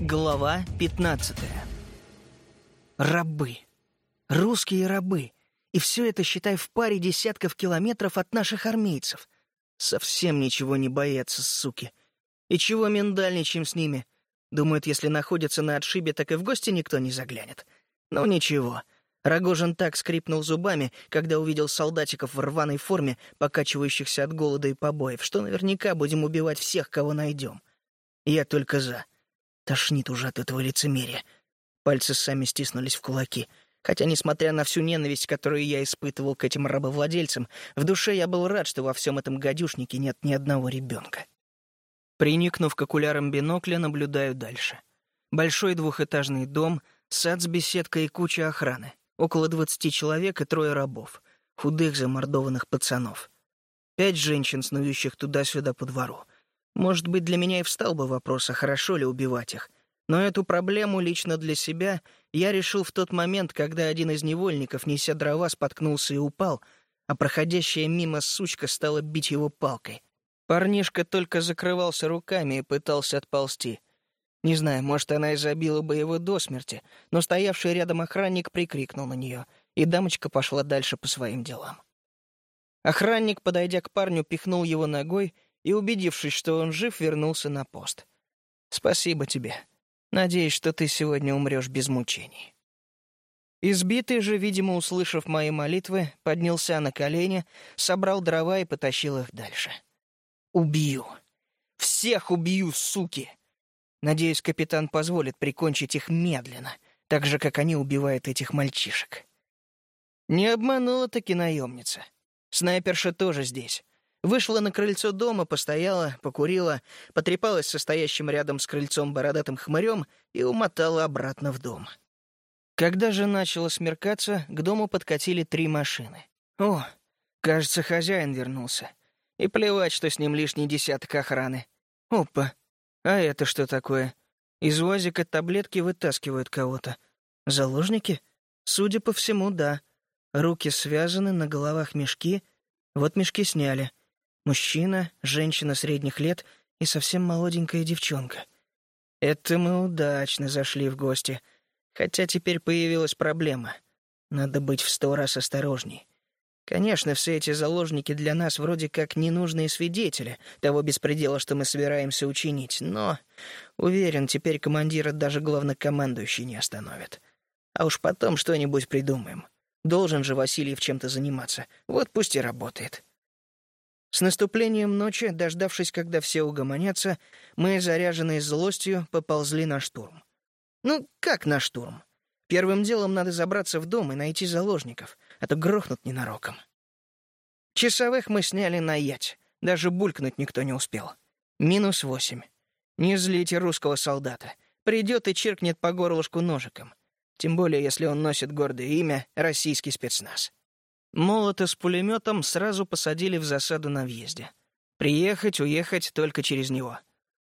Глава 15 Рабы. Русские рабы. И все это, считай, в паре десятков километров от наших армейцев. Совсем ничего не боятся, суки. И чего миндальничаем с ними? Думают, если находятся на отшибе, так и в гости никто не заглянет. Ну ничего. Рогожин так скрипнул зубами, когда увидел солдатиков в рваной форме, покачивающихся от голода и побоев, что наверняка будем убивать всех, кого найдем. Я только за. Тошнит уже от этого лицемерия. Пальцы сами стиснулись в кулаки. Хотя, несмотря на всю ненависть, которую я испытывал к этим рабовладельцам, в душе я был рад, что во всем этом гадюшнике нет ни одного ребенка. Приникнув к окулярам бинокля, наблюдаю дальше. Большой двухэтажный дом, сад с беседкой и куча охраны. Около двадцати человек и трое рабов. Худых замордованных пацанов. Пять женщин, снующих туда-сюда по двору. Может быть, для меня и встал бы вопрос, а хорошо ли убивать их. Но эту проблему лично для себя я решил в тот момент, когда один из невольников, неся дрова, споткнулся и упал, а проходящая мимо сучка стала бить его палкой. Парнишка только закрывался руками и пытался отползти. Не знаю, может, она и забила бы его до смерти, но стоявший рядом охранник прикрикнул на нее, и дамочка пошла дальше по своим делам. Охранник, подойдя к парню, пихнул его ногой — и, убедившись, что он жив, вернулся на пост. «Спасибо тебе. Надеюсь, что ты сегодня умрешь без мучений». Избитый же, видимо, услышав мои молитвы, поднялся на колени, собрал дрова и потащил их дальше. «Убью! Всех убью, суки!» Надеюсь, капитан позволит прикончить их медленно, так же, как они убивают этих мальчишек. Не обманула таки наемница. Снайперша тоже здесь. Вышла на крыльцо дома, постояла, покурила, потрепалась со стоящим рядом с крыльцом бородатым хмырем и умотала обратно в дом. Когда же начало смеркаться, к дому подкатили три машины. О, кажется, хозяин вернулся. И плевать, что с ним лишний десяток охраны. Опа, а это что такое? Из УАЗика таблетки вытаскивают кого-то. Заложники? Судя по всему, да. Руки связаны, на головах мешки. Вот мешки сняли. Мужчина, женщина средних лет и совсем молоденькая девчонка. Это мы удачно зашли в гости. Хотя теперь появилась проблема. Надо быть в сто раз осторожней. Конечно, все эти заложники для нас вроде как ненужные свидетели того беспредела, что мы собираемся учинить, но, уверен, теперь командира даже главнокомандующий не остановит. А уж потом что-нибудь придумаем. Должен же Васильев чем-то заниматься. Вот пусть и работает. С наступлением ночи, дождавшись, когда все угомонятся, мы, заряженные злостью, поползли на штурм. Ну, как на штурм? Первым делом надо забраться в дом и найти заложников, а то грохнут ненароком. Часовых мы сняли на ять, даже булькнуть никто не успел. Минус восемь. Не злите русского солдата. Придет и чиркнет по горлышку ножиком. Тем более, если он носит гордое имя «Российский спецназ». Молота с пулеметом сразу посадили в засаду на въезде. Приехать, уехать только через него.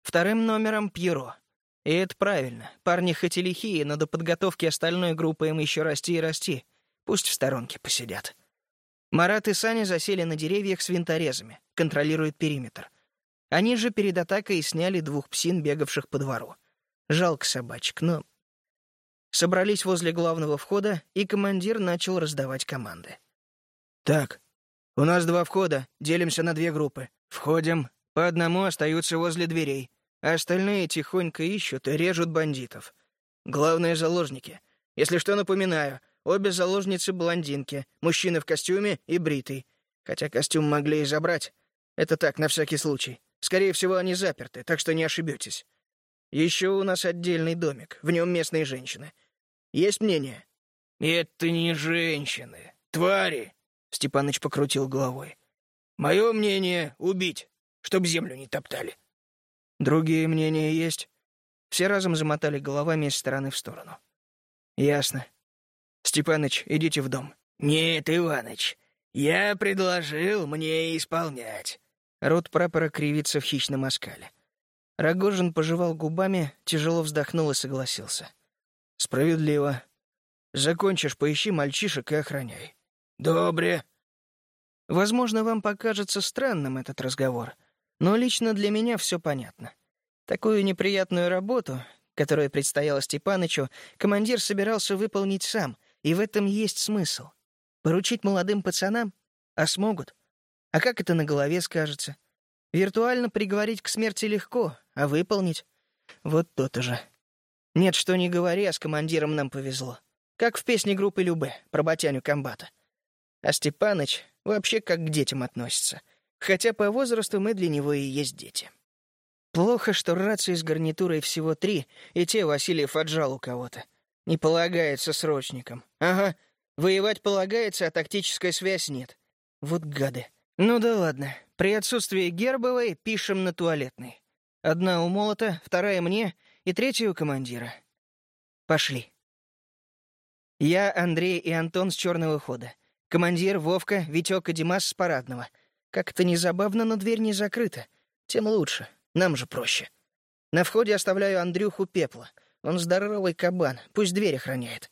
Вторым номером — Пьеро. И это правильно. Парни хоть и лихие, но до подготовки остальной группы им еще расти и расти. Пусть в сторонке посидят. Марат и Саня засели на деревьях с винторезами, контролируют периметр. Они же перед атакой сняли двух псин, бегавших по двору. Жалко собачек, но... Собрались возле главного входа, и командир начал раздавать команды. «Так, у нас два входа, делимся на две группы. Входим, по одному остаются возле дверей, а остальные тихонько ищут и режут бандитов. Главные заложники. Если что, напоминаю, обе заложницы блондинки, мужчина в костюме и бритый. Хотя костюм могли и забрать. Это так, на всякий случай. Скорее всего, они заперты, так что не ошибетесь. Еще у нас отдельный домик, в нем местные женщины. Есть мнение? Это не женщины, твари, Степаныч покрутил головой. «Мое мнение — убить, чтоб землю не топтали». «Другие мнения есть?» Все разом замотали головами из стороны в сторону. «Ясно. Степаныч, идите в дом». «Нет, Иваныч, я предложил мне исполнять». Рот прапора кривится в хищном оскале. Рогожин пожевал губами, тяжело вздохнул и согласился. «Справедливо. Закончишь, поищи мальчишек и охраняй. «Добре». Возможно, вам покажется странным этот разговор, но лично для меня все понятно. Такую неприятную работу, которое предстояло Степанычу, командир собирался выполнить сам, и в этом есть смысл. Поручить молодым пацанам? А смогут? А как это на голове скажется? Виртуально приговорить к смерти легко, а выполнить? Вот то-то же. Нет, что не говори, а с командиром нам повезло. Как в песне группы Любе про батяню комбата. А Степаныч вообще как к детям относится. Хотя по возрасту мы для него и есть дети. Плохо, что рации с гарнитурой всего три, и те Васильев отжал у кого-то. Не полагается срочникам. Ага, воевать полагается, а тактическая связь нет. Вот гады. Ну да ладно. При отсутствии Гербовой пишем на туалетной. Одна у молота, вторая мне и третья у командира. Пошли. Я, Андрей и Антон с черного хода. Командир, Вовка, Витек и Димас с парадного. Как это незабавно, но дверь не закрыта. Тем лучше. Нам же проще. На входе оставляю Андрюху пепла. Он здоровый кабан, пусть дверь охраняет.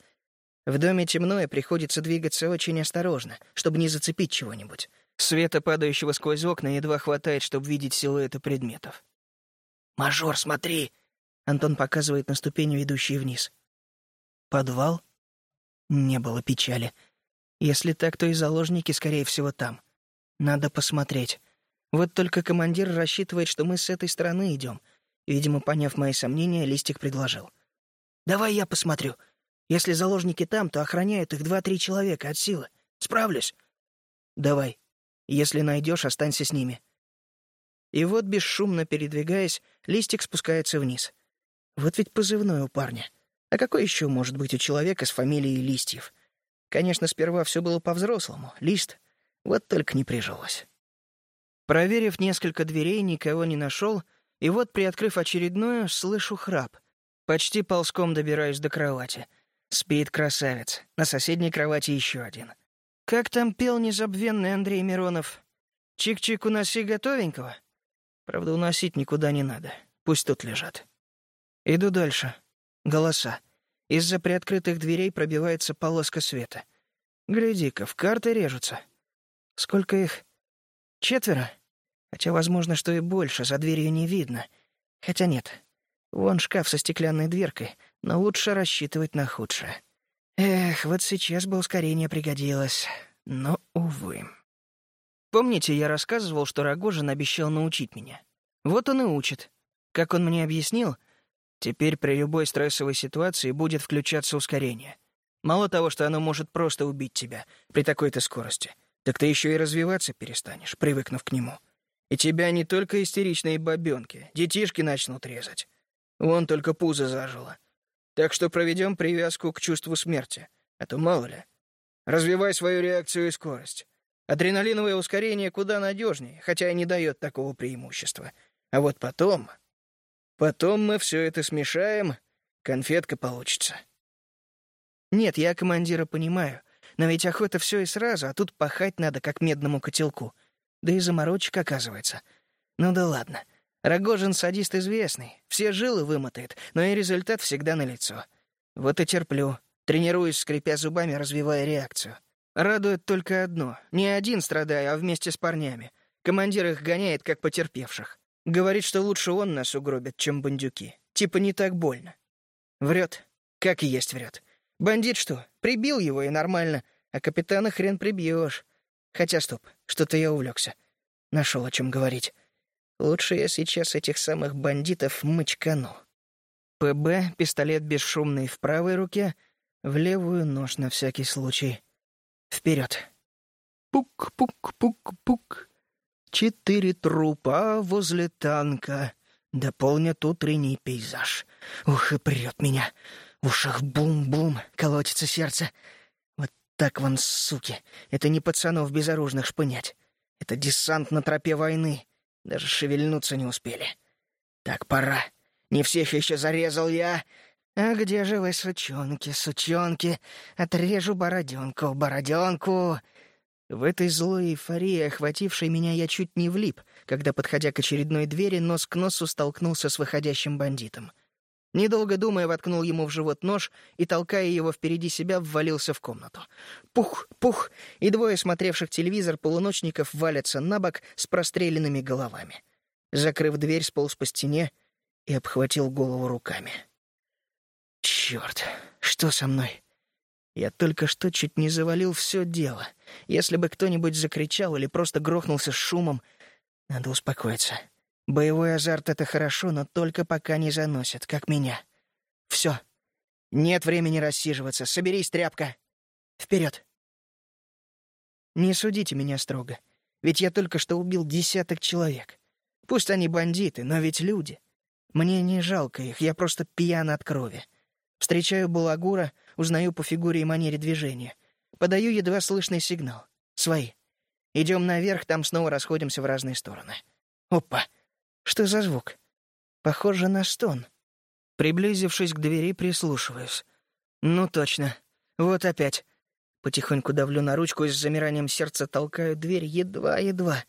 В доме темно, и приходится двигаться очень осторожно, чтобы не зацепить чего-нибудь. Света, падающего сквозь окна, едва хватает, чтобы видеть силуэты предметов. «Мажор, смотри!» Антон показывает на ступени, ведущие вниз. «Подвал?» Не было печали. Если так, то и заложники, скорее всего, там. Надо посмотреть. Вот только командир рассчитывает, что мы с этой стороны идем. Видимо, поняв мои сомнения, Листик предложил. «Давай я посмотрю. Если заложники там, то охраняют их два-три человека от силы. Справлюсь?» «Давай. Если найдешь, останься с ними». И вот, бесшумно передвигаясь, Листик спускается вниз. Вот ведь позывной у парня. А какой еще может быть у человека с фамилией Листьев? Конечно, сперва все было по-взрослому. Лист. Вот только не прижилось. Проверив несколько дверей, никого не нашел, и вот, приоткрыв очередную, слышу храп. Почти ползком добираюсь до кровати. Спит красавец. На соседней кровати еще один. Как там пел незабвенный Андрей Миронов? «Чик-чик, уноси готовенького?» Правда, уносить никуда не надо. Пусть тут лежат. Иду дальше. Голоса. Из-за приоткрытых дверей пробивается полоска света. Гляди-ка, в карты режутся. Сколько их? Четверо? Хотя, возможно, что и больше, за дверью не видно. Хотя нет. Вон шкаф со стеклянной дверкой, но лучше рассчитывать на худшее. Эх, вот сейчас бы ускорение пригодилось. Но, увы. Помните, я рассказывал, что Рогожин обещал научить меня? Вот он и учит. Как он мне объяснил, Теперь при любой стрессовой ситуации будет включаться ускорение. Мало того, что оно может просто убить тебя при такой-то скорости, так ты еще и развиваться перестанешь, привыкнув к нему. И тебя не только истеричные бабенки, детишки начнут резать. Вон только пузо зажило. Так что проведем привязку к чувству смерти. А то мало ли. Развивай свою реакцию и скорость. Адреналиновое ускорение куда надежнее, хотя и не дает такого преимущества. А вот потом... Потом мы все это смешаем, конфетка получится. Нет, я командира понимаю, но ведь охота все и сразу, а тут пахать надо, как медному котелку. Да и заморочек, оказывается. Ну да ладно. Рогожин садист известный, все жилы вымотает, но и результат всегда налицо. Вот и терплю, тренируюсь, скрипя зубами, развивая реакцию. Радует только одно — не один страдаю, а вместе с парнями. Командир их гоняет, как потерпевших. Говорит, что лучше он нас угробит, чем бандюки. Типа не так больно. Врет. Как и есть врет. Бандит что, прибил его и нормально, а капитана хрен прибьешь. Хотя стоп, что-то я увлекся. Нашел о чем говорить. Лучше я сейчас этих самых бандитов мочкану. ПБ, пистолет бесшумный в правой руке, в левую нож на всякий случай. Вперед. Пук-пук-пук-пук. Четыре трупа возле танка дополнят утренний пейзаж. Ух, и прет меня. В ушах бум-бум, колотится сердце. Вот так вам, суки. Это не пацанов безоружных шпынять. Это десант на тропе войны. Даже шевельнуться не успели. Так, пора. Не всех еще зарезал я. А где же вы, сучонки, сучонки? Отрежу бороденку, бороденку. В этой злой эйфории, охватившей меня, я чуть не влип, когда, подходя к очередной двери, нос к носу столкнулся с выходящим бандитом. Недолго думая, воткнул ему в живот нож и, толкая его впереди себя, ввалился в комнату. Пух, пух, и двое смотревших телевизор полуночников валятся на бок с простреленными головами. Закрыв дверь, сполз по стене и обхватил голову руками. Черт, что со мной? Я только что чуть не завалил все дело. Если бы кто-нибудь закричал или просто грохнулся с шумом, надо успокоиться. Боевой азарт — это хорошо, но только пока не заносит, как меня. Все. Нет времени рассиживаться. Соберись, тряпка. Вперед. Не судите меня строго. Ведь я только что убил десяток человек. Пусть они бандиты, но ведь люди. Мне не жалко их, я просто пьян от крови. Встречаю Балагура, узнаю по фигуре и манере движения. Подаю едва слышный сигнал. Свои. Идем наверх, там снова расходимся в разные стороны. Опа! Что за звук? Похоже на стон. Приблизившись к двери, прислушиваюсь. Ну точно. Вот опять. Потихоньку давлю на ручку и с замиранием сердца толкаю дверь едва-едва.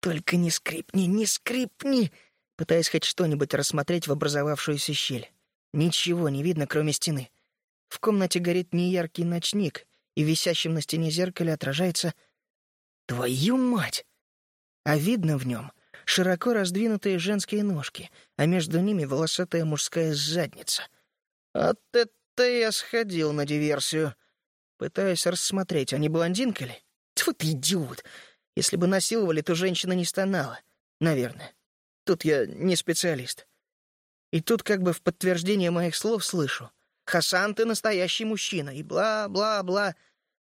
Только не скрипни, не скрипни! Пытаясь хоть что-нибудь рассмотреть в образовавшуюся щель. Ничего не видно, кроме стены. В комнате горит неяркий ночник, и висящим на стене зеркале отражается... Твою мать! А видно в нем широко раздвинутые женские ножки, а между ними волосатая мужская задница. От это я сходил на диверсию. Пытаясь рассмотреть, а не блондинка ли? Тьфу ты, идиот! Если бы насиловали, то женщина не стонала. Наверное. Тут я не специалист. И тут как бы в подтверждение моих слов слышу. «Хасан, ты настоящий мужчина» и бла-бла-бла.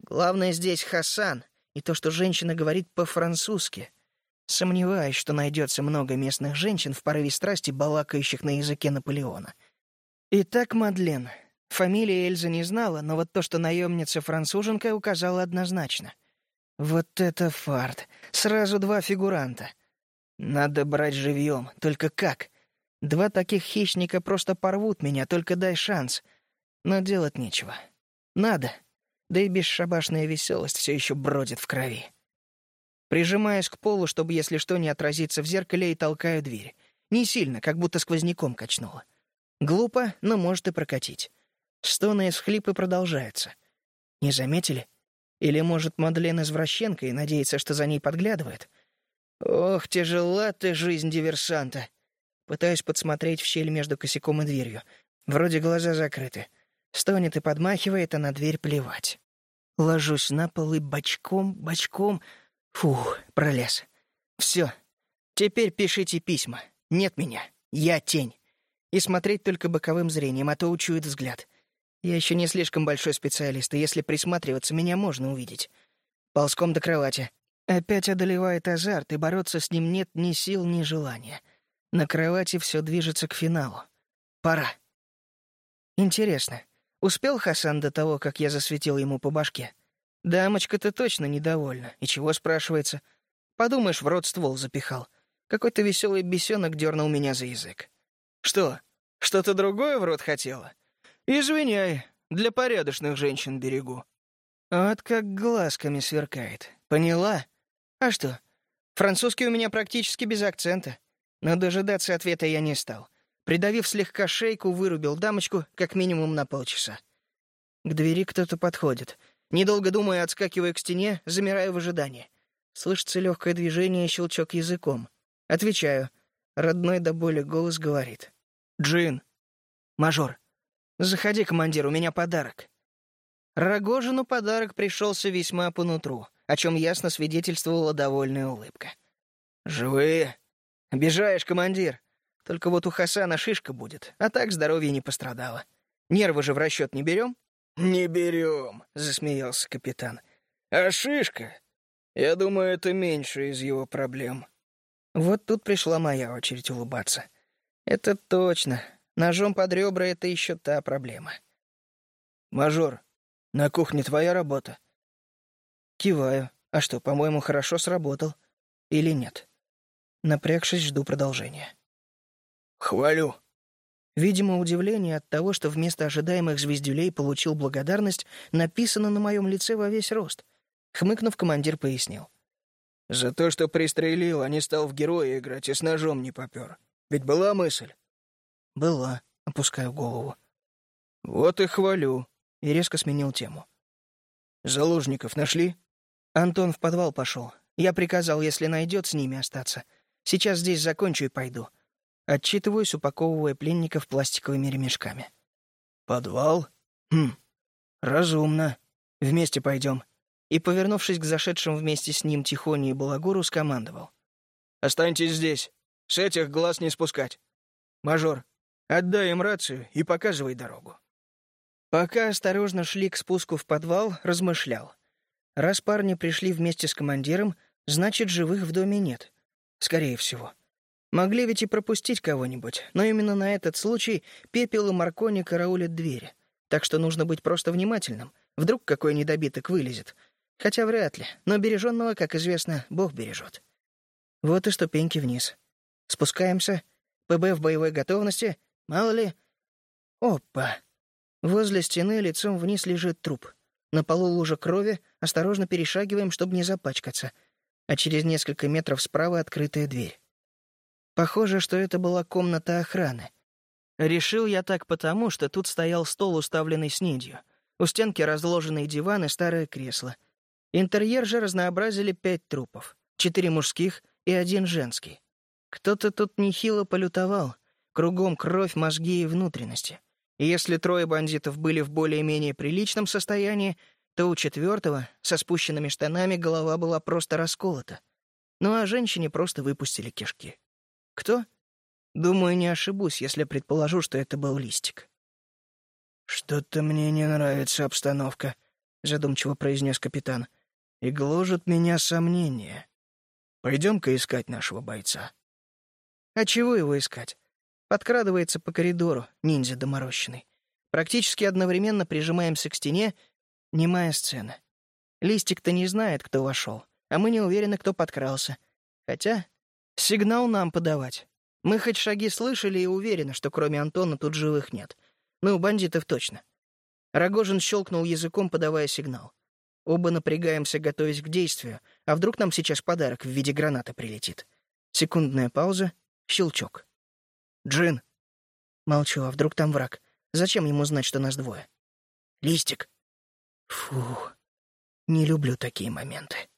Главное здесь Хасан и то, что женщина говорит по-французски. Сомневаюсь, что найдется много местных женщин в порыве страсти, балакающих на языке Наполеона. Итак, Мадлен. Фамилии Эльза не знала, но вот то, что наемница-француженка, указала однозначно. Вот это фарт. Сразу два фигуранта. Надо брать живьем. Только как? Два таких хищника просто порвут меня, только дай шанс. Но делать нечего. Надо. Да и бесшабашная веселость все еще бродит в крови. Прижимаясь к полу, чтобы, если что, не отразиться в зеркале, и толкаю дверь. Не сильно, как будто сквозняком качнуло. Глупо, но может и прокатить. Стоны и всхлипы продолжаются. Не заметили? Или, может, Мадлен извращенка и надеется, что за ней подглядывает? Ох, тяжела ты жизнь диверсанта. Пытаюсь подсмотреть в щель между косяком и дверью. Вроде глаза закрыты. Стонет и подмахивает, а на дверь плевать. Ложусь на пол и бочком, бочком Фух, пролез. Все. Теперь пишите письма. Нет меня. Я тень. И смотреть только боковым зрением, а то учует взгляд. Я еще не слишком большой специалист, и если присматриваться, меня можно увидеть. Ползком до кровати. Опять одолевает азарт, и бороться с ним нет ни сил, ни желания. На кровати все движется к финалу. Пора. Интересно, успел Хасан до того, как я засветил ему по башке? Дамочка-то точно недовольна. И чего, спрашивается? Подумаешь, в рот ствол запихал. Какой-то веселый бесенок дернул меня за язык. Что, что-то другое в рот хотела? Извиняй, для порядочных женщин берегу. Вот как глазками сверкает. Поняла? А что? Французский у меня практически без акцента. Но дожидаться ответа я не стал. Придавив слегка шейку, вырубил дамочку как минимум на полчаса. К двери кто-то подходит — Недолго думая, отскакивая к стене, замираю в ожидании. Слышится легкое движение и щелчок языком. Отвечаю. Родной до боли голос говорит. «Джин!» «Мажор!» «Заходи, командир, у меня подарок». Рогожину подарок пришелся весьма по нутру, о чем ясно свидетельствовала довольная улыбка. «Живые?» «Обижаешь, командир. Только вот у Хасана шишка будет, а так здоровье не пострадало. Нервы же в расчет не берем?» «Не берем», — засмеялся капитан. «А шишка? Я думаю, это меньше из его проблем». Вот тут пришла моя очередь улыбаться. «Это точно. Ножом под ребра — это еще та проблема». «Мажор, на кухне твоя работа?» Киваю. А что, по-моему, хорошо сработал. Или нет? Напрягшись, жду продолжения. «Хвалю», Видимо, удивление от того, что вместо ожидаемых звездюлей получил благодарность, написано на моем лице во весь рост. Хмыкнув, командир пояснил. «За то, что пристрелил, а не стал в героя играть и с ножом не попер. Ведь была мысль?» «Была», — опускаю голову. «Вот и хвалю», — и резко сменил тему. «Заложников нашли?» Антон в подвал пошел. Я приказал, если найдет, с ними остаться. Сейчас здесь закончу и пойду. Отчитываюсь, упаковывая пленников пластиковыми ремешками. подвал? Хм, разумно. Вместе пойдем. И, повернувшись к зашедшим вместе с ним Тихоне и Балагуру, скомандовал. «Останьтесь здесь. С этих глаз не спускать. Мажор, отдай им рацию и показывай дорогу». Пока осторожно шли к спуску в подвал, размышлял. Раз парни пришли вместе с командиром, значит, живых в доме нет. Скорее всего. Могли ведь и пропустить кого-нибудь, но именно на этот случай Пепел и Маркони караулят двери. Так что нужно быть просто внимательным. Вдруг какой недобиток вылезет. Хотя вряд ли, но береженного, как известно, Бог бережет. Вот и ступеньки вниз. Спускаемся. ПБ в боевой готовности. Мало ли... Опа! Возле стены лицом вниз лежит труп. На полу лужа крови, осторожно перешагиваем, чтобы не запачкаться. А через несколько метров справа открытая дверь. Похоже, что это была комната охраны. Решил я так потому, что тут стоял стол, уставленный снедью. У стенки разложенные диваны, старое кресло. Интерьер же разнообразили пять трупов. Четыре мужских и один женский. Кто-то тут нехило полютовал. Кругом кровь, мозги и внутренности. И если трое бандитов были в более-менее приличном состоянии, то у четвертого со спущенными штанами голова была просто расколота. Ну а женщине просто выпустили кишки. Кто? Думаю, не ошибусь, если предположу, что это был листик. «Что-то мне не нравится обстановка», — задумчиво произнес капитан. «И гложет меня сомнения. Пойдем-ка искать нашего бойца». «А чего его искать? Подкрадывается по коридору, ниндзя доморощенный. Практически одновременно прижимаемся к стене. Немая сцена. Листик-то не знает, кто вошел, а мы не уверены, кто подкрался. Хотя сигнал нам подавать. Мы хоть шаги слышали и уверены, что кроме Антона тут живых нет. Ну, бандитов точно. Рогожин щелкнул языком, подавая сигнал. Оба напрягаемся, готовясь к действию, а вдруг нам сейчас подарок в виде гранаты прилетит. Секундная пауза, щелчок. «Джин!» Молчу, а вдруг там враг? Зачем ему знать, что нас двое? «Листик!» Фу, не люблю такие моменты.